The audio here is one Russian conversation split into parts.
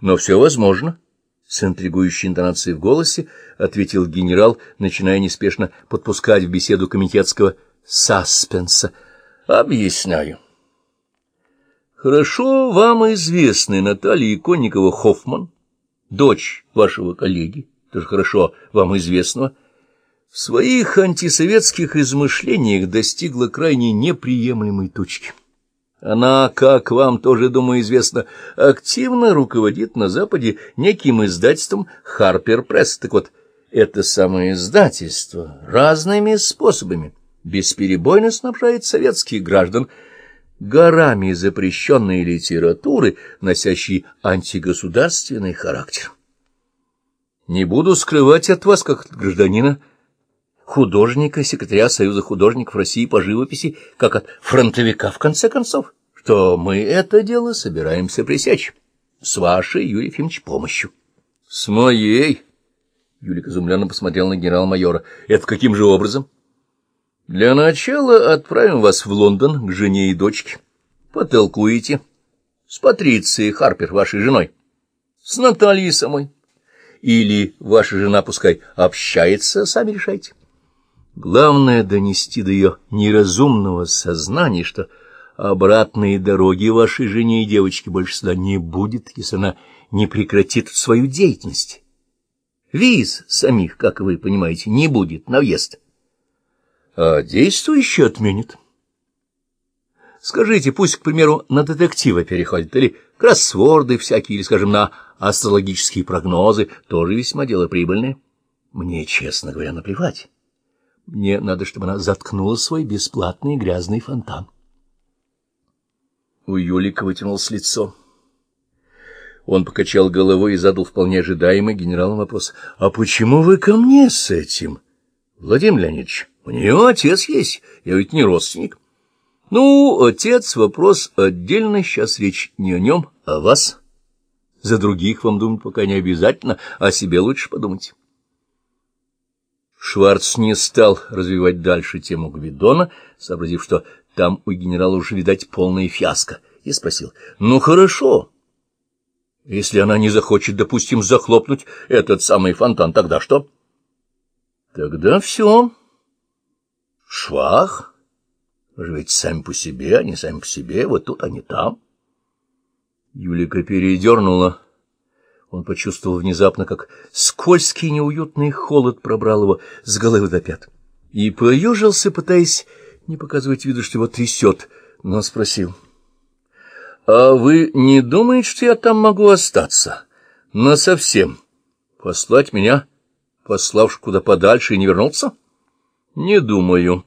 Но все возможно. С интригующей интонацией в голосе ответил генерал, начиная неспешно подпускать в беседу комитетского саспенса. Объясняю. Хорошо вам известны Наталья Иконникова-Хоффман, дочь вашего коллеги, тоже хорошо вам известного, в своих антисоветских измышлениях достигла крайне неприемлемой точки. Она, как вам тоже, думаю, известно, активно руководит на Западе неким издательством «Харпер Пресс». Так вот, это самое издательство разными способами бесперебойно снабжает советских граждан горами запрещенной литературы, носящей антигосударственный характер. Не буду скрывать от вас, как от гражданина, художника, секретаря Союза художников России по живописи, как от фронтовика, в конце концов, что мы это дело собираемся пресечь с вашей, Юрий Ефимович, помощью. — С моей? — Юлик изумленно посмотрел на генерал-майора. — Это каким же образом? — Для начала отправим вас в Лондон к жене и дочке. Потолкуете с Патрицией Харпер, вашей женой, с Натальей самой. Или ваша жена пускай общается, сами решайте. Главное — донести до ее неразумного сознания, что обратной дороги вашей жене и девочке больше сюда не будет, если она не прекратит свою деятельность. Виз самих, как вы понимаете, не будет на въезд. А действующий отменит. Скажите, пусть, к примеру, на детектива переходит, или кроссворды всякие, или, скажем, на астрологические прогнозы, тоже весьма дело прибыльное. Мне, честно говоря, наплевать. Мне надо, чтобы она заткнула свой бесплатный грязный фонтан. У Юлика вытянулось лицо. Он покачал головой и задал вполне ожидаемый генералом вопрос. — А почему вы ко мне с этим? — Владимир Леонидович, у нее отец есть, я ведь не родственник. — Ну, отец — вопрос отдельный, сейчас речь не о нем, а о вас. За других вам думать пока не обязательно, о себе лучше подумать. Шварц не стал развивать дальше тему Гвидона, сообразив, что там у генерала уже, видать, полная фиаско, и спросил, «Ну, хорошо. Если она не захочет, допустим, захлопнуть этот самый фонтан, тогда что?» «Тогда все. Швах. Живите сами по себе, они сами по себе, вот тут, они там». Юлика передернула он почувствовал внезапно, как скользкий неуютный холод пробрал его с головы до пят. И поежился, пытаясь не показывать виду, что его трясет, но спросил. — А вы не думаете, что я там могу остаться? Насовсем? Послать меня, пославши куда подальше, и не вернуться? — Не думаю.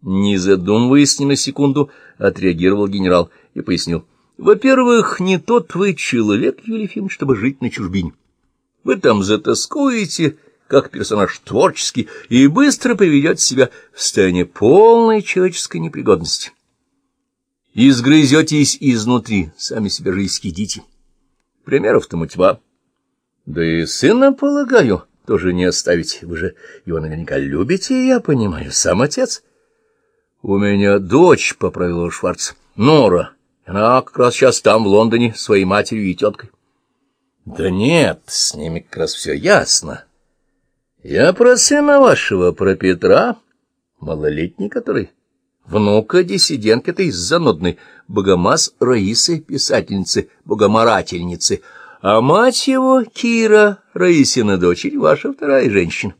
Не задумываясь ни на секунду, отреагировал генерал и пояснил. — во-первых, не тот вы человек, Юлий Ефимович, чтобы жить на чужбине. Вы там затаскуете, как персонаж творческий, и быстро приведете себя в состояние полной человеческой непригодности. Изгрызетесь изнутри, сами себя же искидите. Примеров-то мутьба. Да и сына, полагаю, тоже не оставить. Вы же его наверняка любите, я понимаю, сам отец. — У меня дочь, — поправила Шварц, — Нора. — она как раз сейчас там, в Лондоне, своей матерью и теткой. Да нет, с ними как раз все ясно. Я про сына вашего, про Петра, малолетний который, внука диссидентки этой занудной, богомаз Раисы, писательницы, богоморательницы, а мать его, Кира, Раисина дочерь, ваша вторая женщина.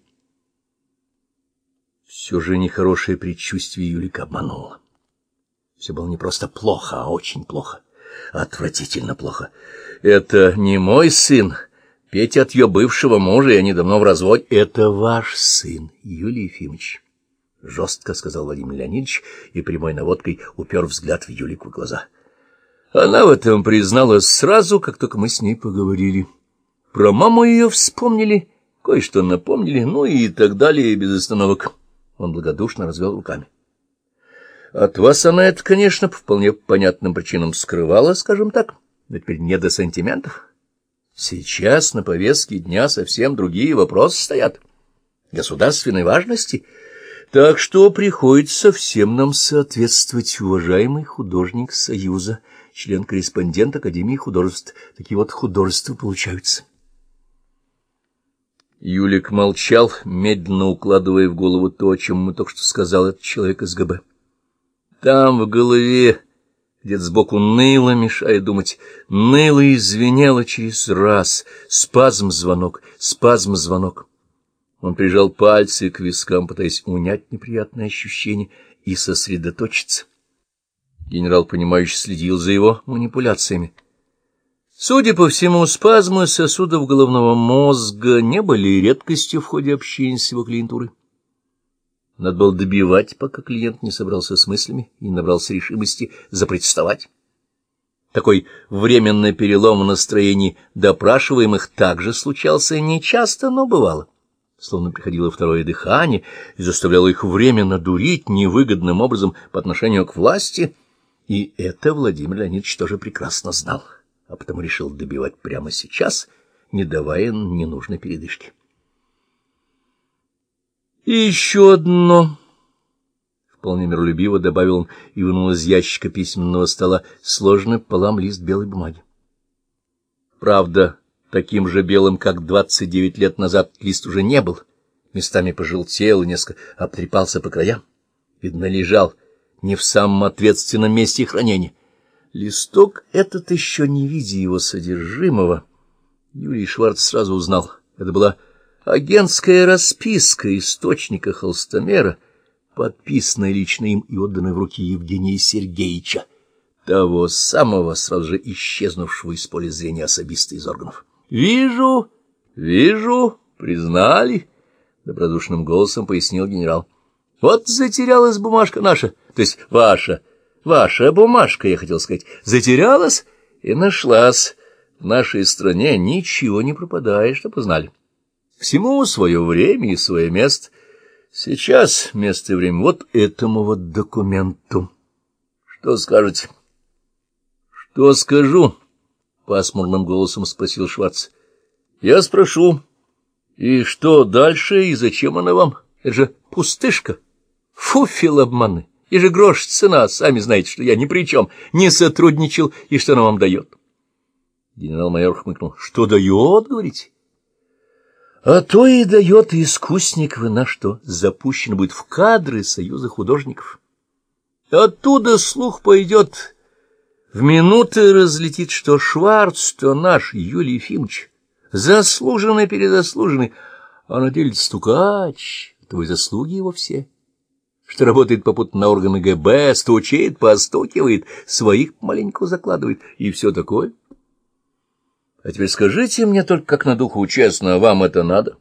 Все же нехорошее предчувствие Юлика обмануло. Все было не просто плохо, а очень плохо. Отвратительно плохо. Это не мой сын. Петя от ее бывшего мужа, и они давно в разводе. Это ваш сын, Юлий Ефимович. Жестко сказал Владимир Леонидович и прямой наводкой упер взгляд в Юлику глаза. Она в этом призналась сразу, как только мы с ней поговорили. Про маму ее вспомнили, кое-что напомнили, ну и так далее, без остановок. Он благодушно развел руками. От вас она это, конечно, по вполне понятным причинам скрывала, скажем так, но теперь не до сантиментов. Сейчас на повестке дня совсем другие вопросы стоят, государственной важности, так что приходится всем нам соответствовать, уважаемый художник Союза, член-корреспондент Академии художеств. Такие вот художества получаются. Юлик молчал, медленно укладывая в голову то, о чем ему только что сказал этот человек из ГБ. Там в голове где-то сбоку ныло, мешая думать, ныло и звенело через раз, спазм-звонок, спазм-звонок. Он прижал пальцы к вискам, пытаясь унять неприятное ощущение и сосредоточиться. Генерал, понимающе следил за его манипуляциями. Судя по всему, спазмы сосудов головного мозга не были редкостью в ходе общения с его клиентурой. Надо было добивать, пока клиент не собрался с мыслями и не набрался решимости запредставать. Такой временный перелом в настроении допрашиваемых также случался нечасто, но бывало. Словно приходило второе дыхание и заставляло их временно дурить невыгодным образом по отношению к власти. И это Владимир Леонидович тоже прекрасно знал, а потому решил добивать прямо сейчас, не давая ненужной передышки. И еще одно. Вполне миролюбиво добавил он и вынул из ящика письменного стола сложенный пополам лист белой бумаги. Правда, таким же белым, как двадцать девять лет назад, лист уже не был. Местами пожелтел и несколько обтрепался по краям. Видно, лежал не в самом ответственном месте хранения. Листок этот еще не видя его содержимого, Юрий Шварц сразу узнал. Это была Агентская расписка источника холстомера, подписанная лично им и отданная в руки Евгения Сергеевича, того самого, сразу же исчезнувшего из поля зрения особиста из органов. — Вижу, вижу, признали, — добродушным голосом пояснил генерал. — Вот затерялась бумажка наша, то есть ваша, ваша бумажка, я хотел сказать, затерялась и нашлась. В нашей стране ничего не пропадает, чтобы знали. Всему свое время и свое место. Сейчас место и время вот этому вот документу. Что скажете? — Что скажу? — пасмурным голосом спросил Шварц. — Я спрошу. И что дальше, и зачем она вам? Это же пустышка. Фуфел обманы. И же грош цена, сами знаете, что я ни при чем, не сотрудничал, и что она вам дает. Генерал-майор хмыкнул. — Что дает, говорите? А то и дает искусник вы на что запущен будет в кадры Союза художников. Оттуда слух пойдет, в минуты разлетит, что Шварц, то наш Юлий Ефимович, заслуженный перезаслуженный, а на деле стукач, твои заслуги его все, что работает попутно на органы ГБ, стучит, постукивает, своих маленько закладывает и все такое. А теперь скажите мне только как на духу честно, вам это надо?